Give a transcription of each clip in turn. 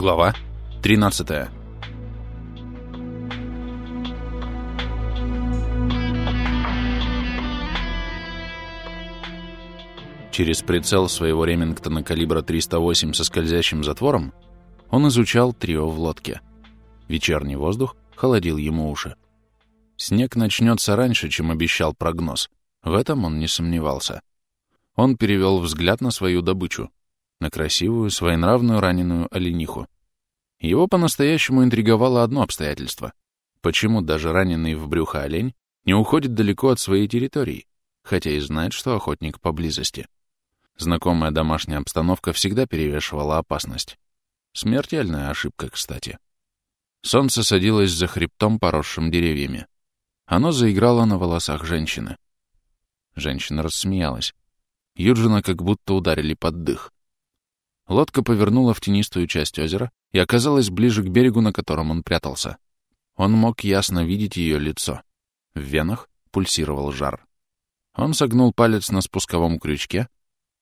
Глава 13 Через прицел своего Ремингтона калибра 308 со скользящим затвором он изучал трио в лодке. Вечерний воздух холодил ему уши. Снег начнется раньше, чем обещал прогноз. В этом он не сомневался. Он перевел взгляд на свою добычу, на красивую, своенравную раненую олениху. Его по-настоящему интриговало одно обстоятельство. Почему даже раненый в брюхо олень не уходит далеко от своей территории, хотя и знает, что охотник поблизости? Знакомая домашняя обстановка всегда перевешивала опасность. Смертельная ошибка, кстати. Солнце садилось за хребтом, поросшим деревьями. Оно заиграло на волосах женщины. Женщина рассмеялась. Юджина как будто ударили под дых. Лодка повернула в тенистую часть озера и оказалась ближе к берегу, на котором он прятался. Он мог ясно видеть ее лицо. В венах пульсировал жар. Он согнул палец на спусковом крючке,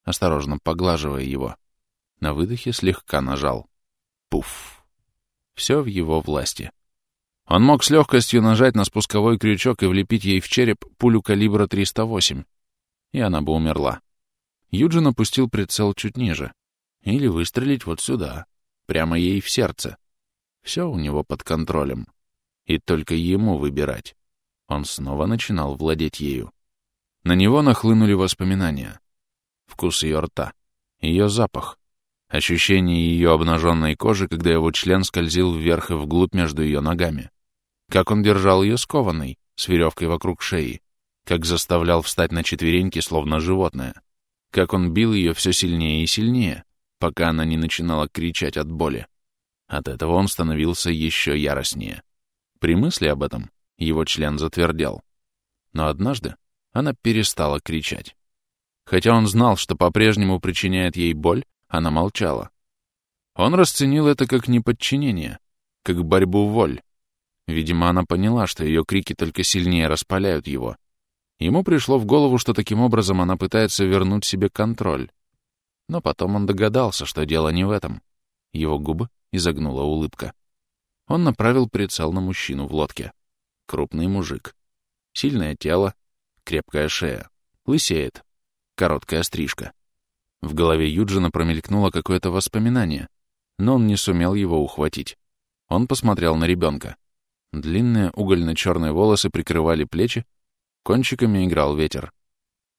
осторожно поглаживая его. На выдохе слегка нажал. Пуф. Все в его власти. Он мог с легкостью нажать на спусковой крючок и влепить ей в череп пулю калибра 308, и она бы умерла. Юджин опустил прицел чуть ниже. Или выстрелить вот сюда, прямо ей в сердце. Все у него под контролем. И только ему выбирать. Он снова начинал владеть ею. На него нахлынули воспоминания вкус ее рта, ее запах, ощущение ее обнаженной кожи, когда его член скользил вверх и вглубь между ее ногами, как он держал ее скованной, с веревкой вокруг шеи, как заставлял встать на четвереньки, словно животное, как он бил ее все сильнее и сильнее, пока она не начинала кричать от боли. От этого он становился еще яростнее. При мысли об этом его член затвердел. Но однажды она перестала кричать. Хотя он знал, что по-прежнему причиняет ей боль, она молчала. Он расценил это как неподчинение, как борьбу воль. Видимо, она поняла, что ее крики только сильнее распаляют его. Ему пришло в голову, что таким образом она пытается вернуть себе контроль. Но потом он догадался, что дело не в этом. Его губы изогнула улыбка. Он направил прицел на мужчину в лодке. Крупный мужик. Сильное тело, крепкая шея. Лысеет, короткая стрижка. В голове Юджина промелькнуло какое-то воспоминание, но он не сумел его ухватить. Он посмотрел на ребенка. Длинные угольно-черные волосы прикрывали плечи, кончиками играл ветер.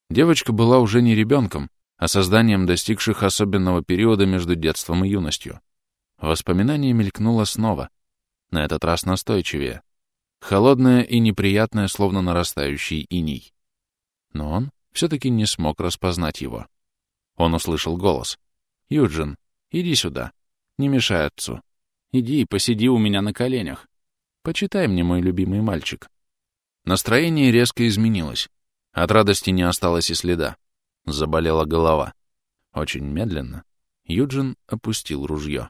Девочка была уже не ребенком, а созданием достигших особенного периода между детством и юностью. Воспоминание мелькнуло снова, на этот раз настойчивее. Холодное и неприятное, словно нарастающий иней. Но он все-таки не смог распознать его. Он услышал голос. «Юджин, иди сюда. Не мешай отцу. Иди и посиди у меня на коленях. Почитай мне, мой любимый мальчик». Настроение резко изменилось. От радости не осталось и следа. Заболела голова. Очень медленно Юджин опустил ружье.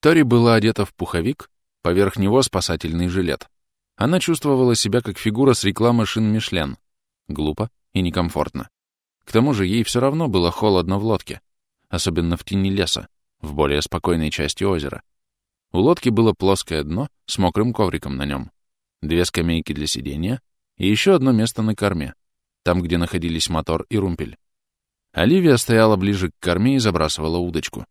Тори была одета в пуховик, поверх него спасательный жилет. Она чувствовала себя как фигура с рекламы шин Мишлен. Глупо и некомфортно. К тому же ей все равно было холодно в лодке, особенно в тени леса, в более спокойной части озера. У лодки было плоское дно с мокрым ковриком на нем, две скамейки для сидения и еще одно место на корме, там, где находились мотор и румпель. Оливия стояла ближе к корме и забрасывала удочку.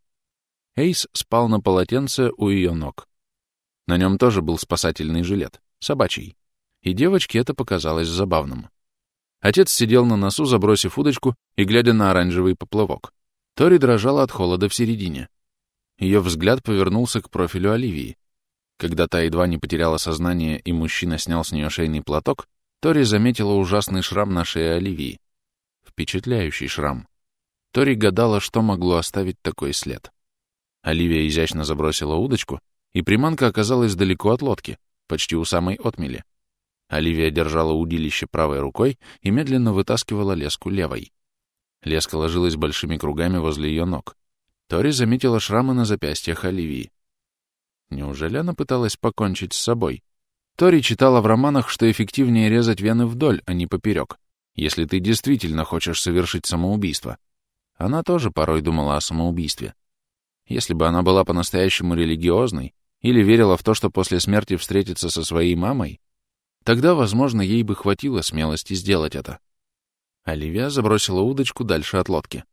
Эйс спал на полотенце у ее ног. На нем тоже был спасательный жилет собачий. И девочке это показалось забавным. Отец сидел на носу, забросив удочку и глядя на оранжевый поплавок. Тори дрожала от холода в середине. Ее взгляд повернулся к профилю Оливии. Когда та едва не потеряла сознание и мужчина снял с нее шейный платок, Тори заметила ужасный шрам на шее Оливии. Впечатляющий шрам. Тори гадала, что могло оставить такой след. Оливия изящно забросила удочку, и приманка оказалась далеко от лодки, почти у самой отмели. Оливия держала удилище правой рукой и медленно вытаскивала леску левой. Леска ложилась большими кругами возле ее ног. Тори заметила шрамы на запястьях Оливии. Неужели она пыталась покончить с собой? Тори читала в романах, что эффективнее резать вены вдоль, а не поперек, если ты действительно хочешь совершить самоубийство. она тоже порой думала о самоубийстве. Если бы она была по-настоящему религиозной или верила в то, что после смерти встретится со своей мамой, тогда, возможно, ей бы хватило смелости сделать это. Оливия забросила удочку дальше от лодки.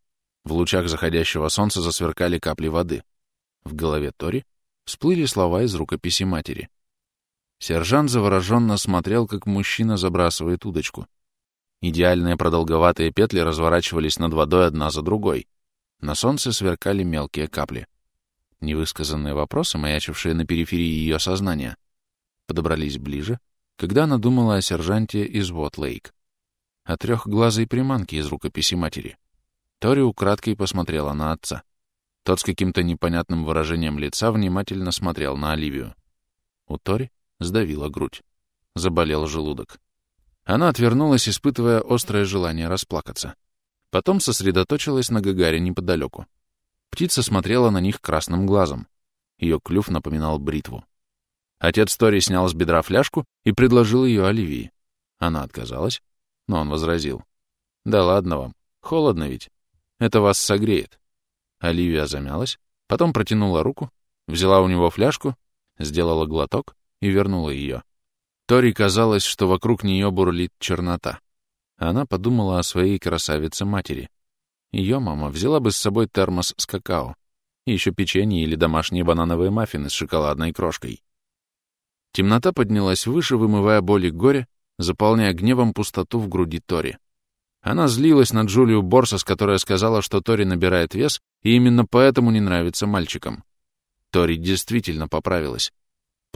В лучах заходящего солнца засверкали капли воды. В голове Тори всплыли слова из рукописи матери. Сержант завороженно смотрел, как мужчина забрасывает удочку. Идеальные продолговатые петли разворачивались над водой одна за другой. На солнце сверкали мелкие капли. Невысказанные вопросы, маячившие на периферии ее сознания, подобрались ближе, когда она думала о сержанте из Вот-Лейк, о трехглазой приманке из рукописи матери. Тори украдкой посмотрела на отца. Тот с каким-то непонятным выражением лица внимательно смотрел на Оливию. У Тори сдавила грудь. Заболел желудок. Она отвернулась, испытывая острое желание расплакаться. Потом сосредоточилась на Гагаре неподалеку. Птица смотрела на них красным глазом. Ее клюв напоминал бритву. Отец Тори снял с бедра фляжку и предложил ее Оливии. Она отказалась, но он возразил. «Да ладно вам, холодно ведь. Это вас согреет». Оливия замялась, потом протянула руку, взяла у него фляжку, сделала глоток и вернула ее. Тори казалось, что вокруг нее бурлит чернота. Она подумала о своей красавице-матери. Ее мама взяла бы с собой термос с какао, и еще печенье или домашние банановые маффины с шоколадной крошкой. Темнота поднялась выше, вымывая боли горя, заполняя гневом пустоту в груди Тори. Она злилась на Джулию Борсос, которая сказала, что Тори набирает вес, и именно поэтому не нравится мальчикам. Тори действительно поправилась.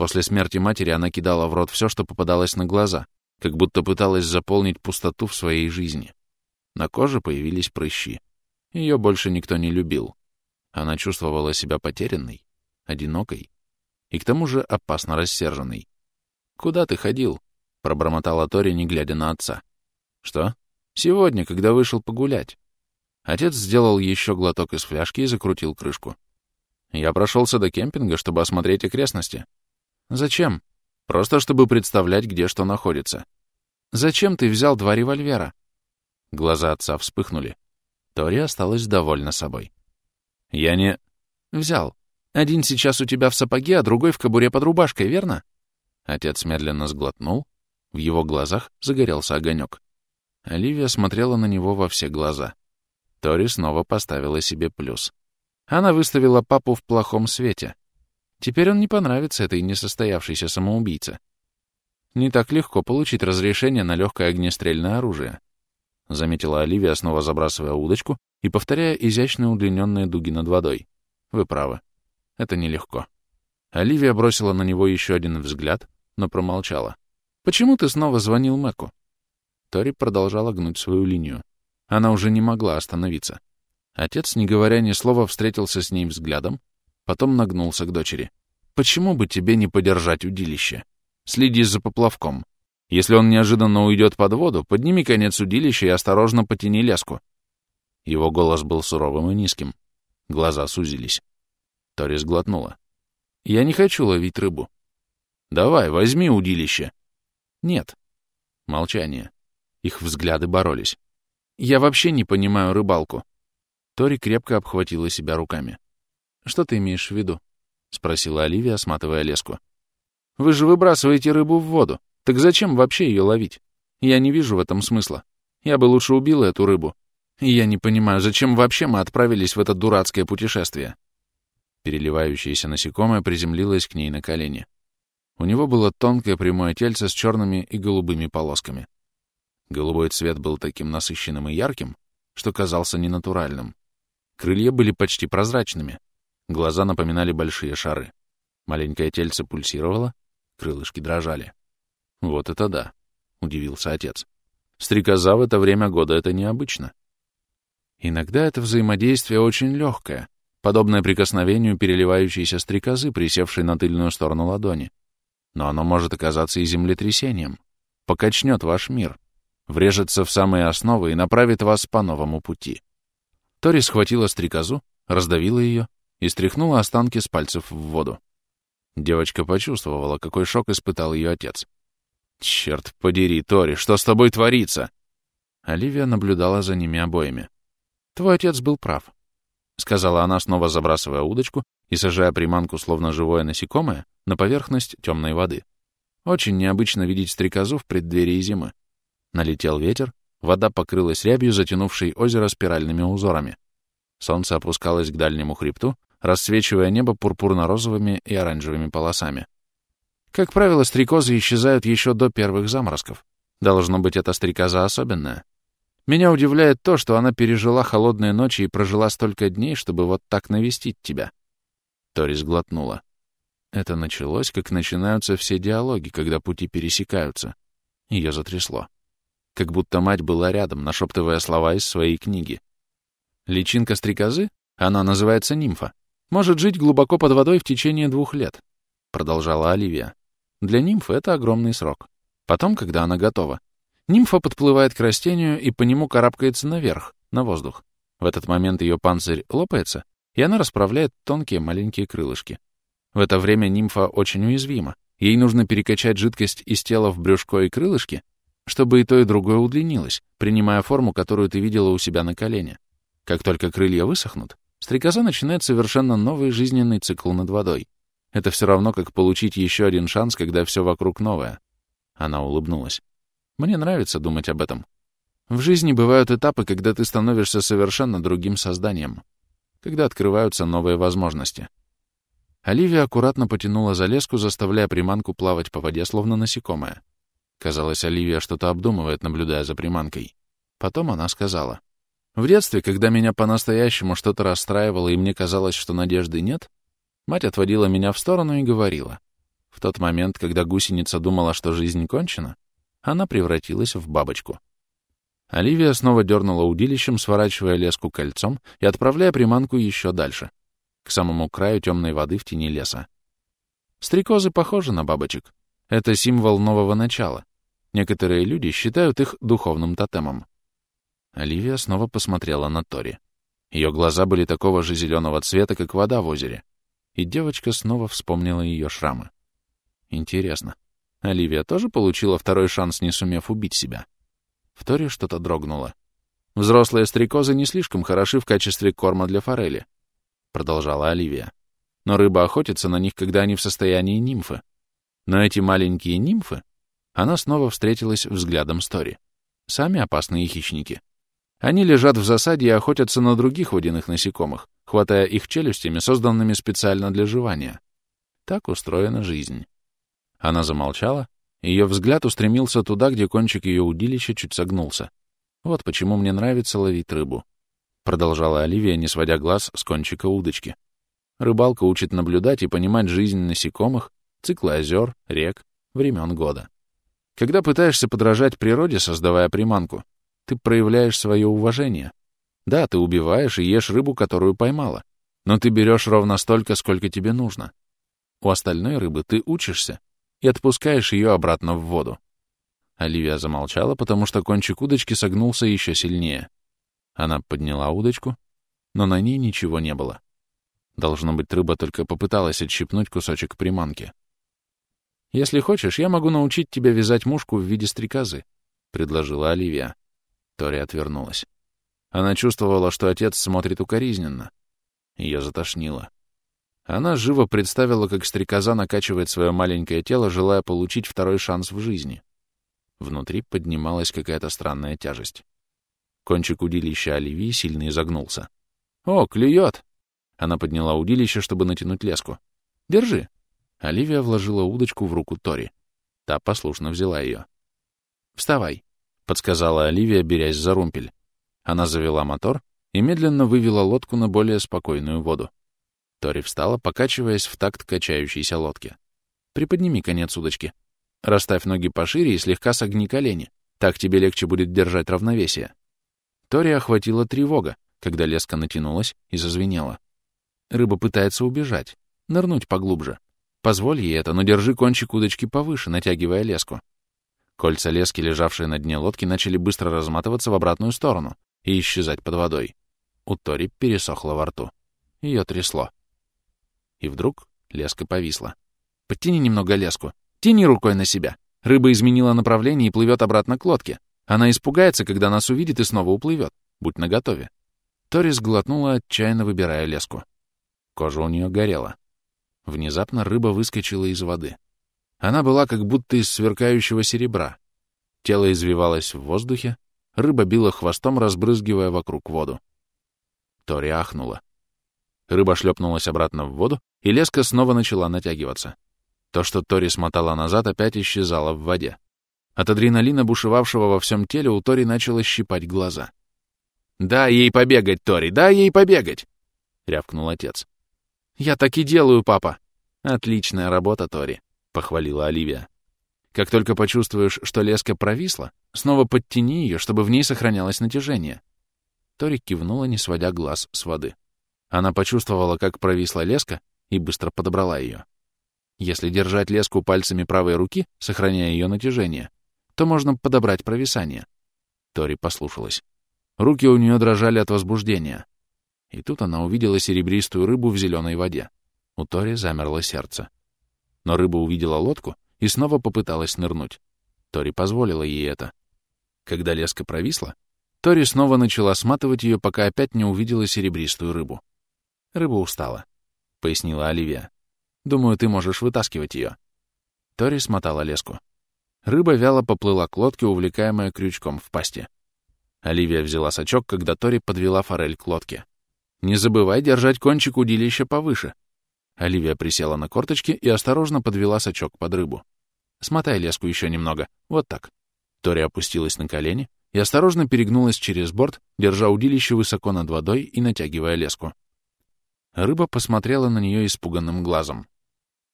После смерти матери она кидала в рот все, что попадалось на глаза, как будто пыталась заполнить пустоту в своей жизни. На коже появились прыщи. Ее больше никто не любил. Она чувствовала себя потерянной, одинокой и к тому же опасно рассерженной. «Куда ты ходил?» — пробормотала Тори, не глядя на отца. «Что?» «Сегодня, когда вышел погулять». Отец сделал еще глоток из фляжки и закрутил крышку. «Я прошелся до кемпинга, чтобы осмотреть окрестности. Зачем? Просто чтобы представлять, где что находится. Зачем ты взял два револьвера? Глаза отца вспыхнули. Тори осталась довольна собой. Я не... Взял. Один сейчас у тебя в сапоге, а другой в кобуре под рубашкой, верно? Отец медленно сглотнул. В его глазах загорелся огонек. Оливия смотрела на него во все глаза. Тори снова поставила себе плюс. Она выставила папу в плохом свете. Теперь он не понравится этой несостоявшейся самоубийце. Не так легко получить разрешение на легкое огнестрельное оружие, заметила Оливия, снова забрасывая удочку и повторяя изящные удлиненные дуги над водой. Вы правы. Это нелегко. Оливия бросила на него еще один взгляд, но промолчала. «Почему ты снова звонил Мэку?» Тори продолжала гнуть свою линию. Она уже не могла остановиться. Отец, не говоря ни слова, встретился с ней взглядом, Потом нагнулся к дочери. «Почему бы тебе не подержать удилище? Следи за поплавком. Если он неожиданно уйдет под воду, подними конец удилища и осторожно потяни леску». Его голос был суровым и низким. Глаза сузились. Тори сглотнула. «Я не хочу ловить рыбу». «Давай, возьми удилище». «Нет». Молчание. Их взгляды боролись. «Я вообще не понимаю рыбалку». Тори крепко обхватила себя руками. «Что ты имеешь в виду?» — спросила Оливия, сматывая леску. «Вы же выбрасываете рыбу в воду. Так зачем вообще ее ловить? Я не вижу в этом смысла. Я бы лучше убила эту рыбу. И я не понимаю, зачем вообще мы отправились в это дурацкое путешествие?» Переливающееся насекомое приземлилось к ней на колени. У него было тонкое прямое тельце с черными и голубыми полосками. Голубой цвет был таким насыщенным и ярким, что казался ненатуральным. Крылья были почти прозрачными, Глаза напоминали большие шары. Маленькое тельце пульсировало, крылышки дрожали. «Вот это да!» — удивился отец. «Стрекоза в это время года — это необычно». Иногда это взаимодействие очень легкое, подобное прикосновению переливающейся стрекозы, присевшей на тыльную сторону ладони. Но оно может оказаться и землетрясением, покачнет ваш мир, врежется в самые основы и направит вас по новому пути. Тори схватила стрекозу, раздавила ее и стряхнула останки с пальцев в воду. Девочка почувствовала, какой шок испытал ее отец. «Черт подери, Тори, что с тобой творится?» Оливия наблюдала за ними обоими. Твой отец был прав, — сказала она, снова забрасывая удочку и сажая приманку, словно живое насекомое, на поверхность темной воды. Очень необычно видеть стрекозу в преддверии зимы. Налетел ветер, вода покрылась рябью, затянувшей озеро спиральными узорами. Солнце опускалось к дальнему хребту, рассвечивая небо пурпурно-розовыми и оранжевыми полосами. Как правило, стрекозы исчезают еще до первых заморозков. Должно быть, эта стрекоза особенная. Меня удивляет то, что она пережила холодные ночи и прожила столько дней, чтобы вот так навестить тебя. Торис глотнула. Это началось, как начинаются все диалоги, когда пути пересекаются. Ее затрясло. Как будто мать была рядом, нашептывая слова из своей книги. Личинка стрекозы, она называется нимфа, может жить глубоко под водой в течение двух лет, продолжала Оливия. Для нимфы это огромный срок. Потом, когда она готова, нимфа подплывает к растению и по нему карабкается наверх, на воздух. В этот момент ее панцирь лопается, и она расправляет тонкие маленькие крылышки. В это время нимфа очень уязвима. Ей нужно перекачать жидкость из тела в брюшко и крылышки, чтобы и то, и другое удлинилось, принимая форму, которую ты видела у себя на колене. Как только крылья высохнут, стрекоза начинает совершенно новый жизненный цикл над водой. Это все равно, как получить еще один шанс, когда все вокруг новое. Она улыбнулась. Мне нравится думать об этом. В жизни бывают этапы, когда ты становишься совершенно другим созданием, когда открываются новые возможности. Оливия аккуратно потянула за леску, заставляя приманку плавать по воде, словно насекомое. Казалось, Оливия что-то обдумывает, наблюдая за приманкой. Потом она сказала. «В детстве, когда меня по-настоящему что-то расстраивало и мне казалось, что надежды нет, мать отводила меня в сторону и говорила. В тот момент, когда гусеница думала, что жизнь кончена, она превратилась в бабочку». Оливия снова дернула удилищем, сворачивая леску кольцом и отправляя приманку еще дальше — к самому краю темной воды в тени леса. Стрекозы похожи на бабочек. Это символ нового начала. Некоторые люди считают их духовным тотемом. Оливия снова посмотрела на Тори. Ее глаза были такого же зеленого цвета, как вода в озере. И девочка снова вспомнила ее шрамы. Интересно, Оливия тоже получила второй шанс, не сумев убить себя? В Торе что-то дрогнуло. Взрослые стрекозы не слишком хороши в качестве корма для форели. — продолжала Оливия. «Но рыба охотится на них, когда они в состоянии нимфы. Но эти маленькие нимфы...» Она снова встретилась взглядом Стори. «Сами опасные хищники. Они лежат в засаде и охотятся на других водяных насекомых, хватая их челюстями, созданными специально для жевания. Так устроена жизнь». Она замолчала, ее взгляд устремился туда, где кончик ее удилища чуть согнулся. Вот почему мне нравится ловить рыбу. — продолжала Оливия, не сводя глаз с кончика удочки. «Рыбалка учит наблюдать и понимать жизнь насекомых, циклы озер, рек, времен года. Когда пытаешься подражать природе, создавая приманку, ты проявляешь свое уважение. Да, ты убиваешь и ешь рыбу, которую поймала, но ты берешь ровно столько, сколько тебе нужно. У остальной рыбы ты учишься и отпускаешь ее обратно в воду. Оливия замолчала, потому что кончик удочки согнулся еще сильнее. Она подняла удочку, но на ней ничего не было. Должно быть, рыба только попыталась отщипнуть кусочек приманки. «Если хочешь, я могу научить тебя вязать мушку в виде стрекозы», — предложила Оливия. Тори отвернулась. Она чувствовала, что отец смотрит укоризненно. Ее затошнило. Она живо представила, как стрекоза накачивает свое маленькое тело, желая получить второй шанс в жизни. Внутри поднималась какая-то странная тяжесть. Кончик удилища Оливии сильно изогнулся. «О, клюет!» Она подняла удилище, чтобы натянуть леску. «Держи!» Оливия вложила удочку в руку Тори. Та послушно взяла ее. «Вставай!» — подсказала Оливия, берясь за румпель. Она завела мотор и медленно вывела лодку на более спокойную воду. Тори встала, покачиваясь в такт качающейся лодки. «Приподними конец удочки. Расставь ноги пошире и слегка согни колени. Так тебе легче будет держать равновесие». Тори охватила тревога, когда леска натянулась и зазвенела. Рыба пытается убежать, нырнуть поглубже. Позволь ей это, но держи кончик удочки повыше, натягивая леску. Кольца лески, лежавшие на дне лодки, начали быстро разматываться в обратную сторону и исчезать под водой. У Тори пересохло во рту. Ее трясло. И вдруг леска повисла. «Подтяни немного леску. Тяни рукой на себя. Рыба изменила направление и плывет обратно к лодке. Она испугается, когда нас увидит и снова уплывет. Будь наготове. Тори сглотнула, отчаянно выбирая леску. Кожа у нее горела. Внезапно рыба выскочила из воды. Она была как будто из сверкающего серебра. Тело извивалось в воздухе, рыба била хвостом, разбрызгивая вокруг воду. Тори ахнула. Рыба шлепнулась обратно в воду, и леска снова начала натягиваться. То, что Тори смотала назад, опять исчезало в воде. От адреналина, бушевавшего во всем теле, у Тори начало щипать глаза. «Дай ей побегать, Тори, дай ей побегать!» — рявкнул отец. «Я так и делаю, папа!» «Отличная работа, Тори», — похвалила Оливия. «Как только почувствуешь, что леска провисла, снова подтяни ее, чтобы в ней сохранялось натяжение». Тори кивнула, не сводя глаз с воды. Она почувствовала, как провисла леска, и быстро подобрала ее. Если держать леску пальцами правой руки, сохраняя ее натяжение, то можно подобрать провисание. Тори послушалась. Руки у нее дрожали от возбуждения. И тут она увидела серебристую рыбу в зеленой воде. У Тори замерло сердце. Но рыба увидела лодку и снова попыталась нырнуть. Тори позволила ей это. Когда леска провисла, Тори снова начала сматывать ее, пока опять не увидела серебристую рыбу. «Рыба устала», — пояснила Оливия. «Думаю, ты можешь вытаскивать ее». Тори смотала леску. Рыба вяло поплыла к лодке, увлекаемая крючком в пасти. Оливия взяла сачок, когда Тори подвела форель к лодке. «Не забывай держать кончик удилища повыше». Оливия присела на корточки и осторожно подвела сачок под рыбу. «Смотай леску еще немного. Вот так». Тори опустилась на колени и осторожно перегнулась через борт, держа удилище высоко над водой и натягивая леску. Рыба посмотрела на нее испуганным глазом.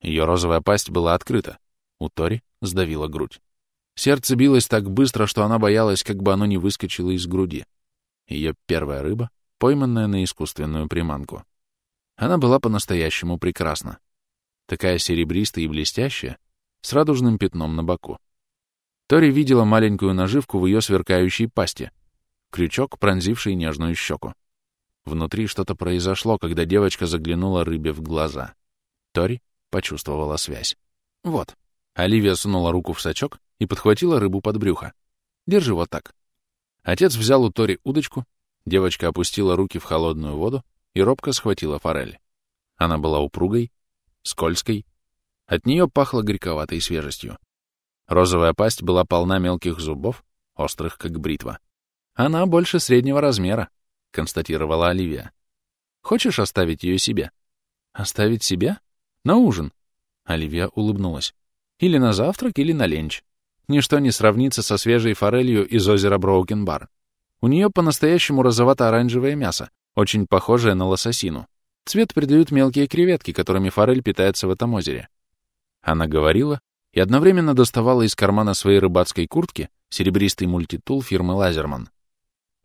Ее розовая пасть была открыта. У Тори сдавила грудь. Сердце билось так быстро, что она боялась, как бы оно не выскочило из груди. Ее первая рыба, пойманная на искусственную приманку. Она была по-настоящему прекрасна. Такая серебристая и блестящая, с радужным пятном на боку. Тори видела маленькую наживку в ее сверкающей пасти, крючок, пронзивший нежную щеку. Внутри что-то произошло, когда девочка заглянула рыбе в глаза. Тори почувствовала связь. Вот. Оливия сунула руку в сачок и подхватила рыбу под брюхо. Держи вот так. Отец взял у Тори удочку, девочка опустила руки в холодную воду и робко схватила форель. Она была упругой, скользкой. От нее пахло горьковатой свежестью. Розовая пасть была полна мелких зубов, острых, как бритва. Она больше среднего размера, — констатировала Оливия. «Хочешь оставить ее себе?» «Оставить себе? На ужин?» Оливия улыбнулась. «Или на завтрак, или на ленч. Ничто не сравнится со свежей форелью из озера Броукен-Бар. У нее по-настоящему розовато-оранжевое мясо, очень похожее на лососину. Цвет придают мелкие креветки, которыми форель питается в этом озере». Она говорила и одновременно доставала из кармана своей рыбацкой куртки серебристый мультитул фирмы «Лазерман».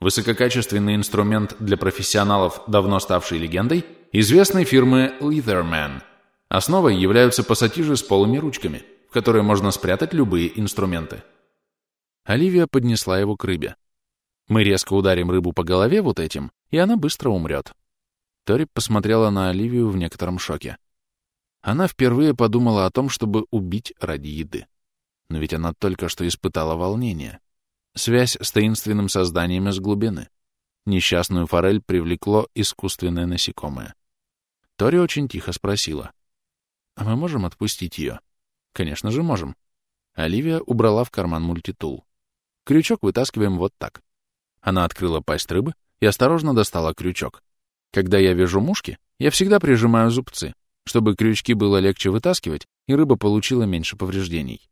Высококачественный инструмент для профессионалов, давно ставший легендой, известной фирмы Leatherman. Основой являются пассатижи с полыми ручками, в которые можно спрятать любые инструменты. Оливия поднесла его к рыбе. Мы резко ударим рыбу по голове вот этим, и она быстро умрет. Тори посмотрела на Оливию в некотором шоке. Она впервые подумала о том, чтобы убить ради еды. Но ведь она только что испытала волнение. Связь с таинственным созданием из глубины. Несчастную форель привлекло искусственное насекомое. Тори очень тихо спросила. «А мы можем отпустить ее?» «Конечно же можем». Оливия убрала в карман мультитул. «Крючок вытаскиваем вот так». Она открыла пасть рыбы и осторожно достала крючок. Когда я вяжу мушки, я всегда прижимаю зубцы, чтобы крючки было легче вытаскивать, и рыба получила меньше повреждений.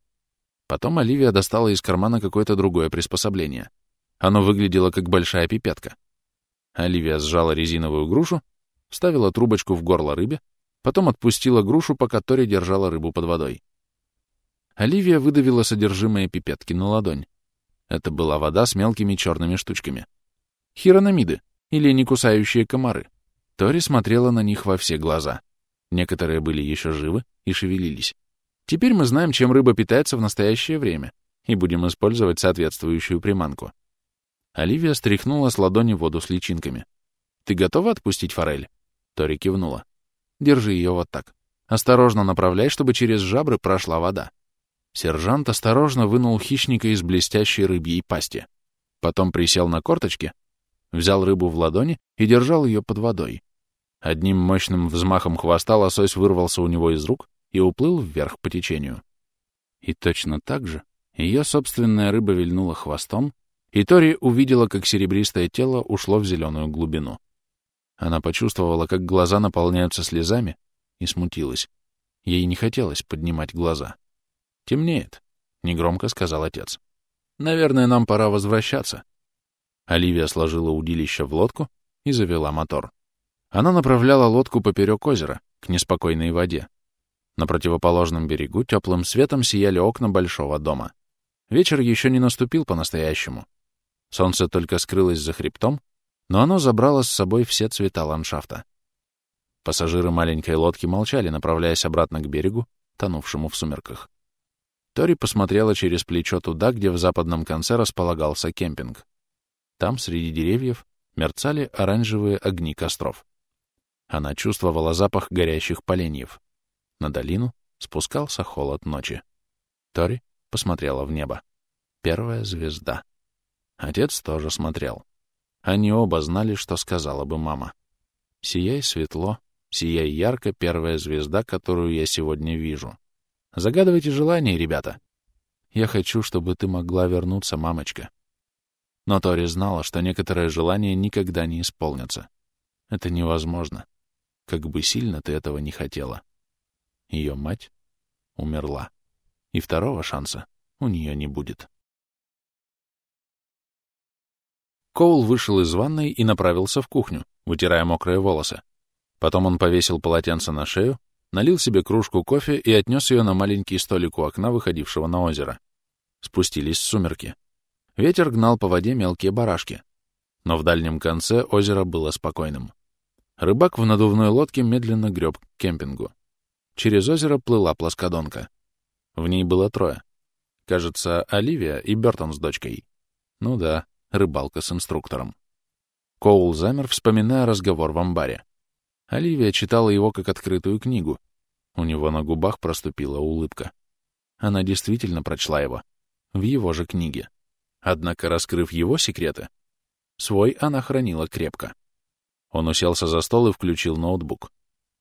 Потом Оливия достала из кармана какое-то другое приспособление. Оно выглядело как большая пипетка. Оливия сжала резиновую грушу, вставила трубочку в горло рыбе, потом отпустила грушу, пока Тори держала рыбу под водой. Оливия выдавила содержимое пипетки на ладонь. Это была вода с мелкими черными штучками. Хирономиды, или некусающие комары. Тори смотрела на них во все глаза. Некоторые были еще живы и шевелились. Теперь мы знаем, чем рыба питается в настоящее время, и будем использовать соответствующую приманку. Оливия стряхнула с ладони воду с личинками. «Ты готова отпустить форель?» Тори кивнула. «Держи ее вот так. Осторожно направляй, чтобы через жабры прошла вода». Сержант осторожно вынул хищника из блестящей рыбьей пасти. Потом присел на корточки взял рыбу в ладони и держал ее под водой. Одним мощным взмахом хвоста лосось вырвался у него из рук и уплыл вверх по течению. И точно так же ее собственная рыба вильнула хвостом, и Тори увидела, как серебристое тело ушло в зеленую глубину. Она почувствовала, как глаза наполняются слезами, и смутилась. Ей не хотелось поднимать глаза. «Темнеет», — негромко сказал отец. «Наверное, нам пора возвращаться». Оливия сложила удилище в лодку и завела мотор. Она направляла лодку поперек озера, к неспокойной воде. На противоположном берегу теплым светом сияли окна большого дома. Вечер еще не наступил по-настоящему. Солнце только скрылось за хребтом, но оно забрало с собой все цвета ландшафта. Пассажиры маленькой лодки молчали, направляясь обратно к берегу, тонувшему в сумерках. Тори посмотрела через плечо туда, где в западном конце располагался кемпинг. Там, среди деревьев, мерцали оранжевые огни костров. Она чувствовала запах горящих поленьев. На долину спускался холод ночи. Тори посмотрела в небо. Первая звезда. Отец тоже смотрел. Они оба знали, что сказала бы мама. «Сияй светло, сияй ярко, первая звезда, которую я сегодня вижу. Загадывайте желание, ребята. Я хочу, чтобы ты могла вернуться, мамочка». Но Тори знала, что некоторые желания никогда не исполнятся. Это невозможно. Как бы сильно ты этого не хотела. Ее мать умерла. И второго шанса у нее не будет. Коул вышел из ванной и направился в кухню, вытирая мокрые волосы. Потом он повесил полотенце на шею, налил себе кружку кофе и отнес ее на маленький столик у окна, выходившего на озеро. Спустились сумерки. Ветер гнал по воде мелкие барашки. Но в дальнем конце озеро было спокойным. Рыбак в надувной лодке медленно греб к кемпингу. Через озеро плыла плоскодонка. В ней было трое. Кажется, Оливия и Бертон с дочкой. Ну да, рыбалка с инструктором. Коул замер, вспоминая разговор в амбаре. Оливия читала его как открытую книгу. У него на губах проступила улыбка. Она действительно прочла его. В его же книге. Однако, раскрыв его секреты, свой она хранила крепко. Он уселся за стол и включил ноутбук.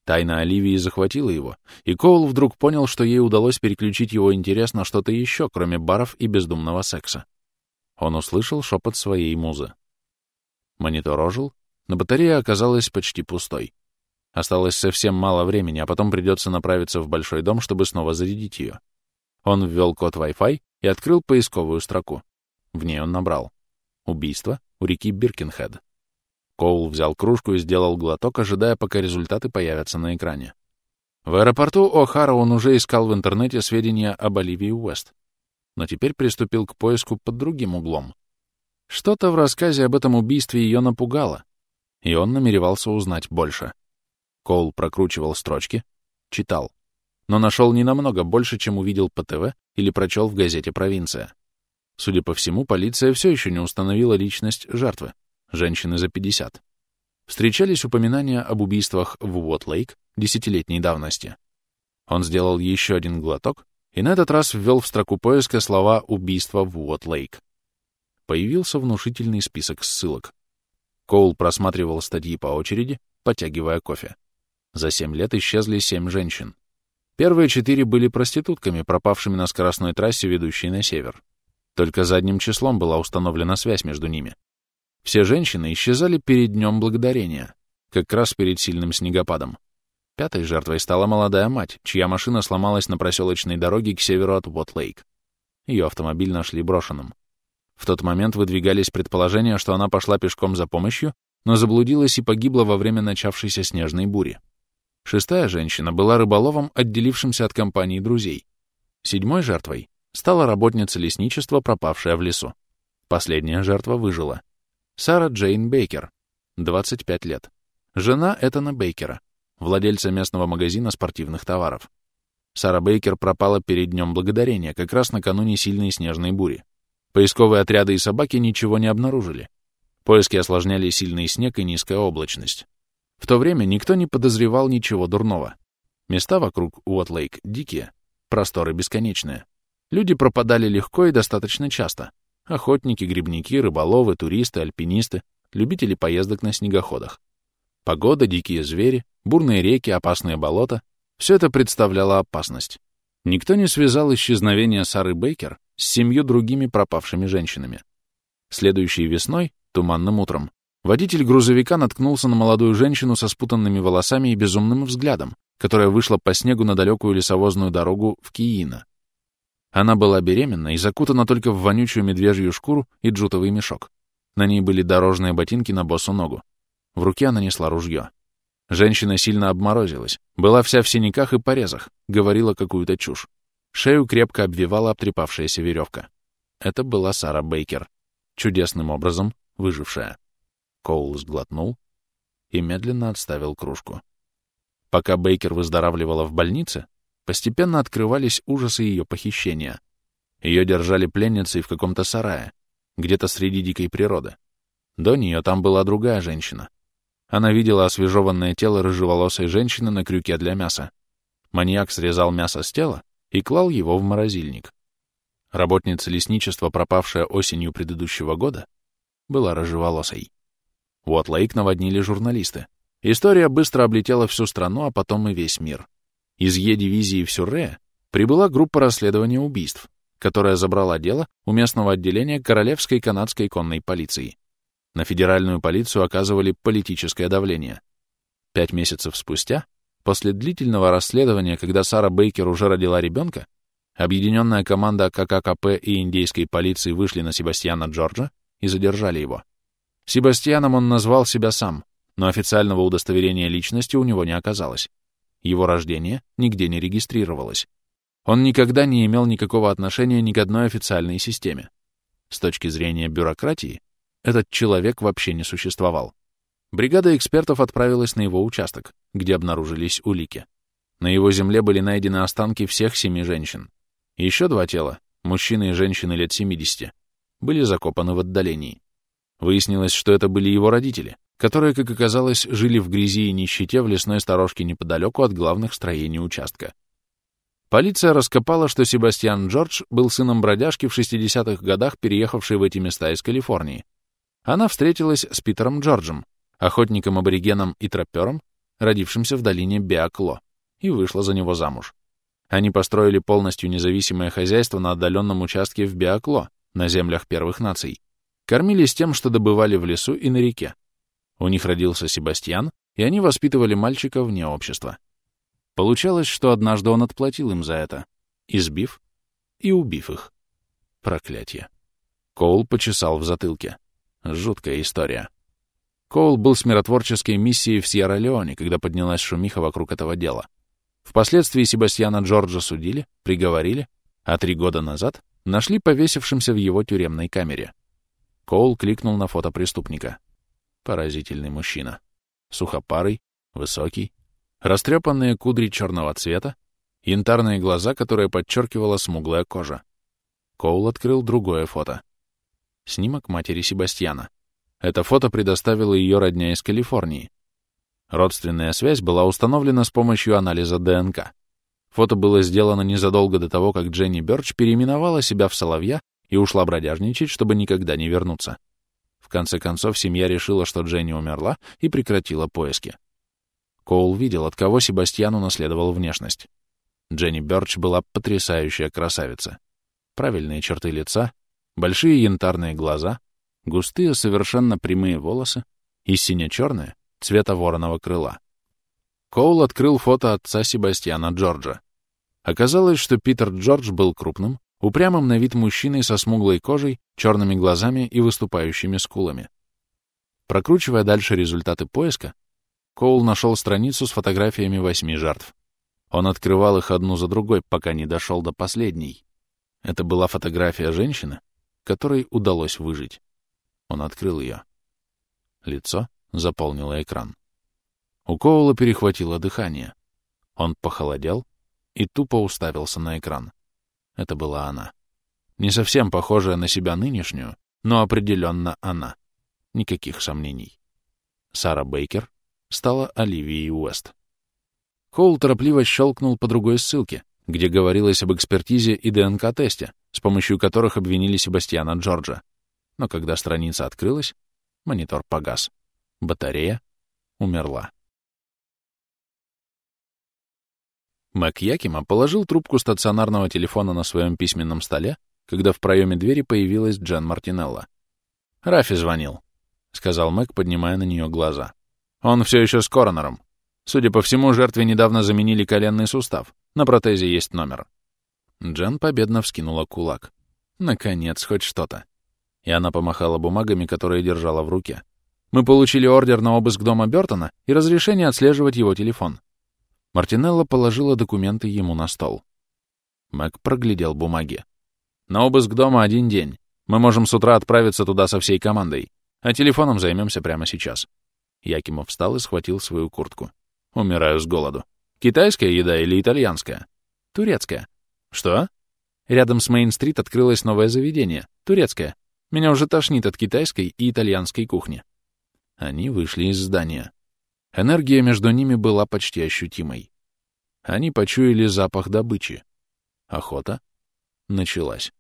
Тайна Оливии захватила его, и Коул вдруг понял, что ей удалось переключить его интерес на что-то еще, кроме баров и бездумного секса. Он услышал шепот своей музы. Монитор ожил, но батарея оказалась почти пустой. Осталось совсем мало времени, а потом придется направиться в большой дом, чтобы снова зарядить ее. Он ввел код Wi-Fi и открыл поисковую строку. В ней он набрал «Убийство у реки Биркинхед». Коул взял кружку и сделал глоток, ожидая, пока результаты появятся на экране. В аэропорту О'Хара он уже искал в интернете сведения об Оливии Уэст но теперь приступил к поиску под другим углом. Что-то в рассказе об этом убийстве ее напугало, и он намеревался узнать больше. Коул прокручивал строчки, читал, но нашел не намного больше, чем увидел по ТВ или прочел в газете «Провинция». Судя по всему, полиция все еще не установила личность жертвы, женщины за 50. Встречались упоминания об убийствах в Уот-Лейк десятилетней давности. Он сделал еще один глоток и на этот раз ввел в строку поиска слова «убийство в Уот-Лейк». Появился внушительный список ссылок. Коул просматривал статьи по очереди, потягивая кофе. За семь лет исчезли семь женщин. Первые четыре были проститутками, пропавшими на скоростной трассе, ведущей на север. Только задним числом была установлена связь между ними. Все женщины исчезали перед Днем Благодарения, как раз перед сильным снегопадом. Пятой жертвой стала молодая мать, чья машина сломалась на проселочной дороге к северу от Уот-Лейк. Ее автомобиль нашли брошенным. В тот момент выдвигались предположения, что она пошла пешком за помощью, но заблудилась и погибла во время начавшейся снежной бури. Шестая женщина была рыболовом, отделившимся от компании друзей. Седьмой жертвой стала работница лесничества, пропавшая в лесу. Последняя жертва выжила. Сара Джейн Бейкер, 25 лет. Жена Этана Бейкера, владельца местного магазина спортивных товаров. Сара Бейкер пропала перед Днем Благодарения, как раз накануне сильной снежной бури. Поисковые отряды и собаки ничего не обнаружили. Поиски осложняли сильный снег и низкая облачность. В то время никто не подозревал ничего дурного. Места вокруг Уотлейк дикие, просторы бесконечные. Люди пропадали легко и достаточно часто. Охотники, грибники, рыболовы, туристы, альпинисты, любители поездок на снегоходах. Погода, дикие звери, бурные реки, опасные болота — все это представляло опасность. Никто не связал исчезновение Сары Бейкер с семью другими пропавшими женщинами. Следующей весной, туманным утром, водитель грузовика наткнулся на молодую женщину со спутанными волосами и безумным взглядом, которая вышла по снегу на далекую лесовозную дорогу в Киино. Она была беременна и закутана только в вонючую медвежью шкуру и джутовый мешок. На ней были дорожные ботинки на босу ногу. В руке она несла ружье. Женщина сильно обморозилась, была вся в синяках и порезах, говорила какую-то чушь. Шею крепко обвивала обтрепавшаяся веревка. Это была Сара Бейкер, чудесным образом выжившая. Коул сглотнул и медленно отставил кружку. Пока Бейкер выздоравливала в больнице, постепенно открывались ужасы ее похищения. Ее держали пленницей в каком-то сарае, где-то среди дикой природы. До нее там была другая женщина. Она видела освежеванное тело рыжеволосой женщины на крюке для мяса. Маньяк срезал мясо с тела и клал его в морозильник. Работница лесничества, пропавшая осенью предыдущего года, была рыжеволосой. Уотлейк наводнили журналисты. История быстро облетела всю страну, а потом и весь мир. Из Е-дивизии в Сюрре прибыла группа расследования убийств, которая забрала дело у местного отделения Королевской канадской конной полиции. На федеральную полицию оказывали политическое давление. Пять месяцев спустя, после длительного расследования, когда Сара Бейкер уже родила ребенка, объединенная команда КККП и индейской полиции вышли на Себастьяна Джорджа и задержали его. Себастьяном он назвал себя сам, но официального удостоверения личности у него не оказалось. Его рождение нигде не регистрировалось. Он никогда не имел никакого отношения ни к одной официальной системе. С точки зрения бюрократии, этот человек вообще не существовал. Бригада экспертов отправилась на его участок, где обнаружились улики. На его земле были найдены останки всех семи женщин. Еще два тела, мужчины и женщины лет 70, были закопаны в отдалении. Выяснилось, что это были его родители, которые, как оказалось, жили в грязи и нищете в лесной сторожке неподалеку от главных строений участка. Полиция раскопала, что Себастьян Джордж был сыном бродяжки в 60-х годах, переехавшей в эти места из Калифорнии. Она встретилась с Питером Джорджем, охотником-аборигеном и троппером, родившимся в долине Беакло, и вышла за него замуж. Они построили полностью независимое хозяйство на отдаленном участке в Беакло, на землях первых наций. Кормились тем, что добывали в лесу и на реке. У них родился Себастьян, и они воспитывали мальчика вне общества. Получалось, что однажды он отплатил им за это, избив и убив их. Проклятие. Коул почесал в затылке. Жуткая история. Коул был с миротворческой миссией в Сьерра-Леоне, когда поднялась шумиха вокруг этого дела. Впоследствии Себастьяна Джорджа судили, приговорили, а три года назад нашли повесившимся в его тюремной камере. Коул кликнул на фото преступника. Поразительный мужчина. Сухопарый, высокий, растрепанные кудри черного цвета, янтарные глаза, которые подчеркивала смуглая кожа. Коул открыл другое фото. Снимок матери Себастьяна. Это фото предоставила ее родня из Калифорнии. Родственная связь была установлена с помощью анализа ДНК. Фото было сделано незадолго до того, как Дженни Бёрч переименовала себя в Соловья и ушла бродяжничать, чтобы никогда не вернуться. В конце концов, семья решила, что Дженни умерла, и прекратила поиски. Коул видел, от кого Себастьян унаследовал внешность. Дженни Бёрч была потрясающая красавица. Правильные черты лица, большие янтарные глаза, густые совершенно прямые волосы и сине-черные, цвета вороного крыла. Коул открыл фото отца Себастьяна Джорджа. Оказалось, что Питер Джордж был крупным, упрямым на вид мужчиной со смуглой кожей, черными глазами и выступающими скулами. Прокручивая дальше результаты поиска, Коул нашел страницу с фотографиями восьми жертв. Он открывал их одну за другой, пока не дошел до последней. Это была фотография женщины, которой удалось выжить. Он открыл ее. Лицо заполнило экран. У Коула перехватило дыхание. Он похолодел и тупо уставился на экран. Это была она. Не совсем похожая на себя нынешнюю, но определенно она. Никаких сомнений. Сара Бейкер стала Оливией Уэст. Коул торопливо щелкнул по другой ссылке, где говорилось об экспертизе и ДНК-тесте, с помощью которых обвинили Себастьяна Джорджа. Но когда страница открылась, Монитор погас. Батарея умерла. Мэг Якима положил трубку стационарного телефона на своем письменном столе, когда в проеме двери появилась Джен Мартинелла. «Рафи звонил», — сказал Мэг, поднимая на нее глаза. «Он все еще с коронером. Судя по всему, жертве недавно заменили коленный сустав. На протезе есть номер». Джен победно вскинула кулак. «Наконец, хоть что-то». И она помахала бумагами, которые держала в руке. «Мы получили ордер на обыск дома Бёртона и разрешение отслеживать его телефон». Мартинелла положила документы ему на стол. Мэг проглядел бумаги. «На обыск дома один день. Мы можем с утра отправиться туда со всей командой, а телефоном займемся прямо сейчас». Якимов встал и схватил свою куртку. «Умираю с голоду. Китайская еда или итальянская?» «Турецкая». «Что?» Рядом с Мейн-стрит открылось новое заведение. Турецкое. Меня уже тошнит от китайской и итальянской кухни. Они вышли из здания. Энергия между ними была почти ощутимой. Они почуяли запах добычи. Охота началась.